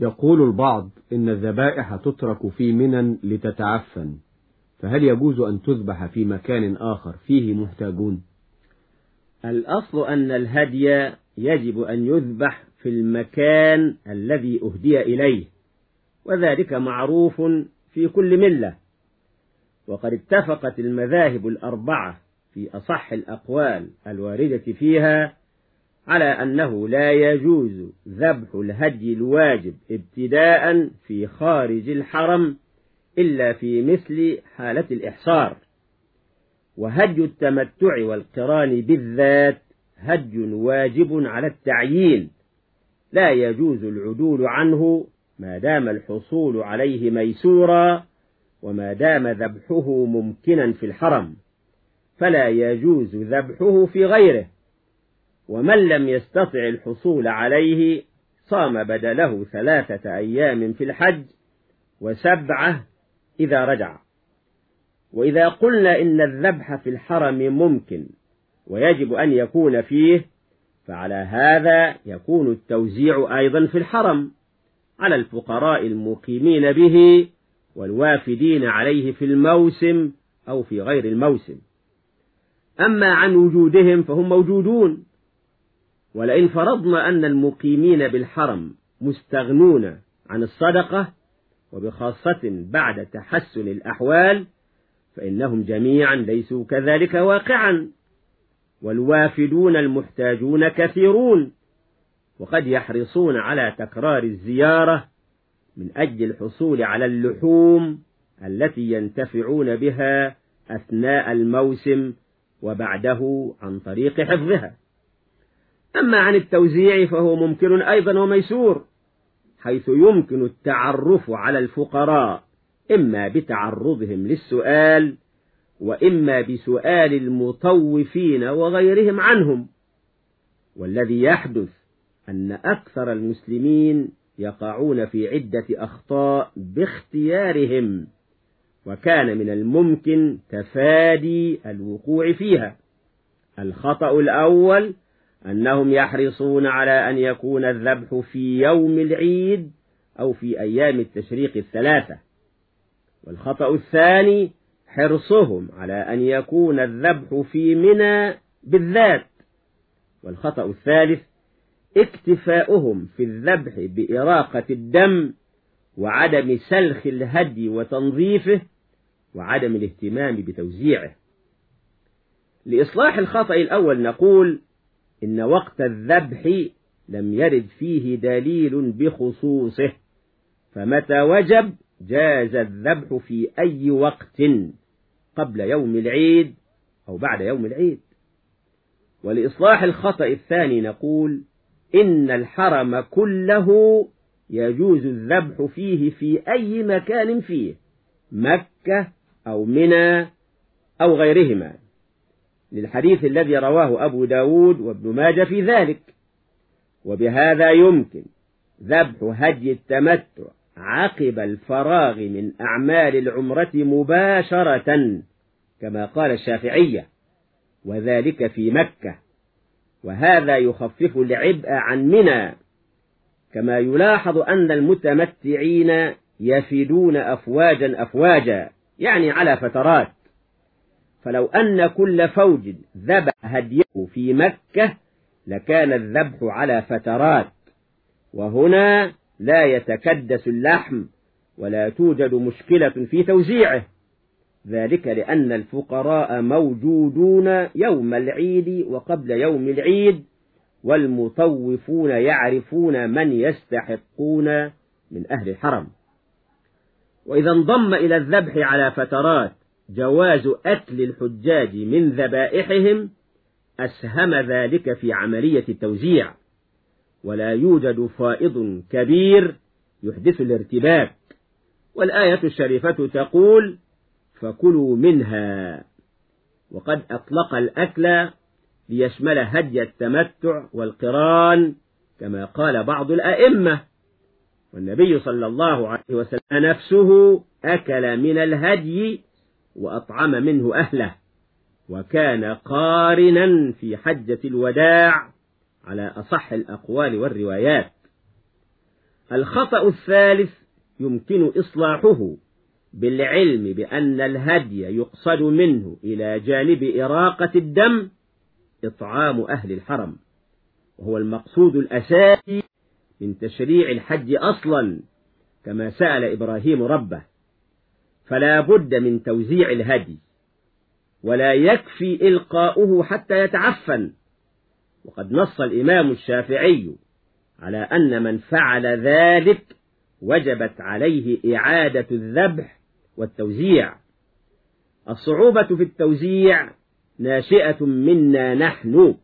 يقول البعض إن الذبائح تترك في منى لتتعفن فهل يجوز أن تذبح في مكان آخر فيه محتاجون؟ الأصل أن الهدي يجب أن يذبح في المكان الذي أهدي إليه وذلك معروف في كل ملة. وقد اتفقت المذاهب الأربعة في أصح الأقوال الواردة فيها على أنه لا يجوز ذبح الهدي الواجب ابتداء في خارج الحرم إلا في مثل حالة الإحصار. وهدي التمتع والقران بالذات هدي واجب على التعيين. لا يجوز العدول عنه ما دام الحصول عليه ميسورا وما دام ذبحه ممكنا في الحرم. فلا يجوز ذبحه في غيره. ومن لم يستطع الحصول عليه صام بدله ثلاثة أيام في الحج وسبعة إذا رجع. وإذا قلنا إن الذبح في الحرم ممكن ويجب أن يكون فيه فعلى هذا يكون التوزيع أيضا في الحرم على الفقراء المقيمين به والوافدين عليه في الموسم أو في غير الموسم. أما عن وجودهم فهم موجودون ولئن فرضنا أن المقيمين بالحرم مستغنون عن الصدقة وبخاصة بعد تحسن الأحوال فإنهم جميعا ليسوا كذلك واقعا والوافدون المحتاجون كثيرون وقد يحرصون على تكرار الزيارة من أجل الحصول على اللحوم التي ينتفعون بها أثناء الموسم وبعده عن طريق حفظها. أما عن التوزيع فهو ممكن أيضا وميسور حيث يمكن التعرف على الفقراء إما بتعرضهم للسؤال وإما بسؤال المطوفين وغيرهم عنهم. والذي يحدث أن أكثر المسلمين يقعون في عدة أخطاء باختيارهم وكان من الممكن تفادي الوقوع فيها. الخطأ الأول أنهم يحرصون على أن يكون الذبح في يوم العيد أو في أيام التشريق الثلاثة. والخطأ الثاني حرصهم على أن يكون الذبح في منى بالذات. والخطأ الثالث اكتفاؤهم في الذبح بإراقة الدم وعدم سلخ الهدي وتنظيفه وعدم الاهتمام بتوزيعه. لإصلاح الخطأ الأول نقول إن وقت الذبح لم يرد فيه دليل بخصوصه فمتى وجب جاز الذبح في أي وقت قبل يوم العيد أو بعد يوم العيد. ولإصلاح الخطأ الثاني نقول إن الحرم كله يجوز الذبح فيه في أي مكان فيه مكة أو منى أو غيرهما. للحديث الذي رواه أبو داود وابن ماجة في ذلك. وبهذا يمكن ذبح هدي التمتع عقب الفراغ من أعمال العمرة مباشرة كما قال الشافعية وذلك في مكة. وهذا يخفف العبء عن منى كما يلاحظ أن المتمتعين يفدون أفواجا أفواجا يعني على فترات. فلو أن كل فوج ذبح هديه في مكة لكان الذبح على فترات وهنا لا يتكدس اللحم ولا توجد مشكلة في توزيعه. ذلك لأن الفقراء موجودون يوم العيد وقبل يوم العيد والمطوفون يعرفون من يستحقون من أهل الحرم. وإذا انضم إلى الذبح على فترات جواز أكل الحجاج من ذبائحهم أسهم ذلك في عملية التوزيع ولا يوجد فائض كبير يحدث الارتباك. والآية الشريفة تقول فكلوا منها وقد أطلق الأكل ليشمل هدي التمتع والقران كما قال بعض الأئمة. والنبي صلى الله عليه وسلم نفسه أكل من الهدي وأطعم منه أهله وكان قارنا في حجة الوداع على أصح الأقوال والروايات. الخطأ الثالث يمكن إصلاحه بالعلم بأن الهدي يقصد منه إلى جانب إراقة الدم إطعام أهل الحرم وهو المقصود الأساسي من تشريع الحج أصلا كما سأل إبراهيم ربه. فلا بد من توزيع الهدي ولا يكفي إلقاؤه حتى يتعفن. وقد نص الإمام الشافعي على أن من فعل ذلك وجبت عليه إعادة الذبح والتوزيع. الصعوبة في التوزيع ناشئة منا نحن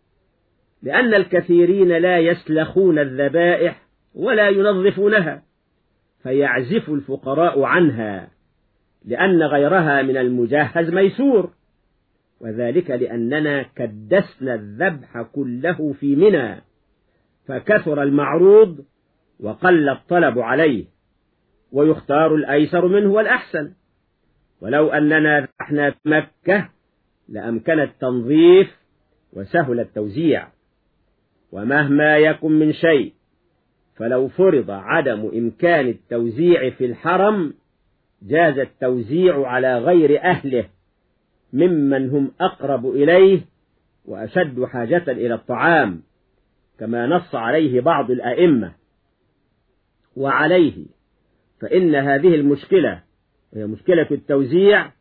لأن الكثيرين لا يسلخون الذبائح ولا ينظفونها فيعزف الفقراء عنها. لأن غيرها من المجهز ميسور. وذلك لأننا كدسنا الذبح كله في منى. فكثر المعروض وقل الطلب عليه. ويختار الأيسر منه والأحسن. ولو أننا ذبحنا في مكة لأمكن التنظيف وسهل التوزيع. ومهما يكن من شيء فلو فرض عدم إمكان التوزيع في الحرم جاز التوزيع على غير أهله ممن هم أقرب إليه وأشد حاجة إلى الطعام كما نص عليه بعض الأئمة. وعليه فإن هذه المشكلة وهي مشكلة التوزيع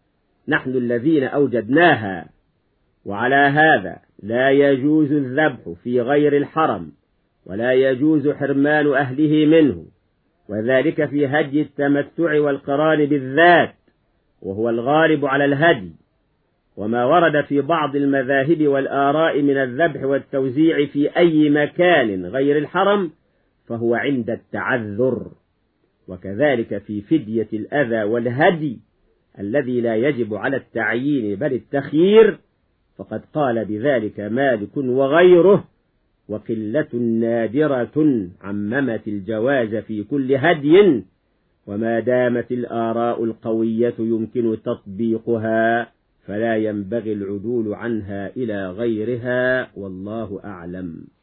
نحن الذين أوجدناها. وعلى هذا لا يجوز الذبح في غير الحرم ولا يجوز حرمان أهله منه. وذلك في هدي التمتع والقران بالذات وهو الغالب على الهدي وما ورد في بعض المذاهب والآراء من الذبح والتوزيع في أي مكان غير الحرم فهو عند التعذر. وكذلك في فدية الأذى والهدي الذي لا يجب على التعيين بل التخيير فقد قال بذلك مالك وغيره. وقلة نادرة عممت الجواز في كل هدي وما دامت الآراء القوية يمكن تطبيقها فلا ينبغي العدول عنها إلى غيرها والله أعلم.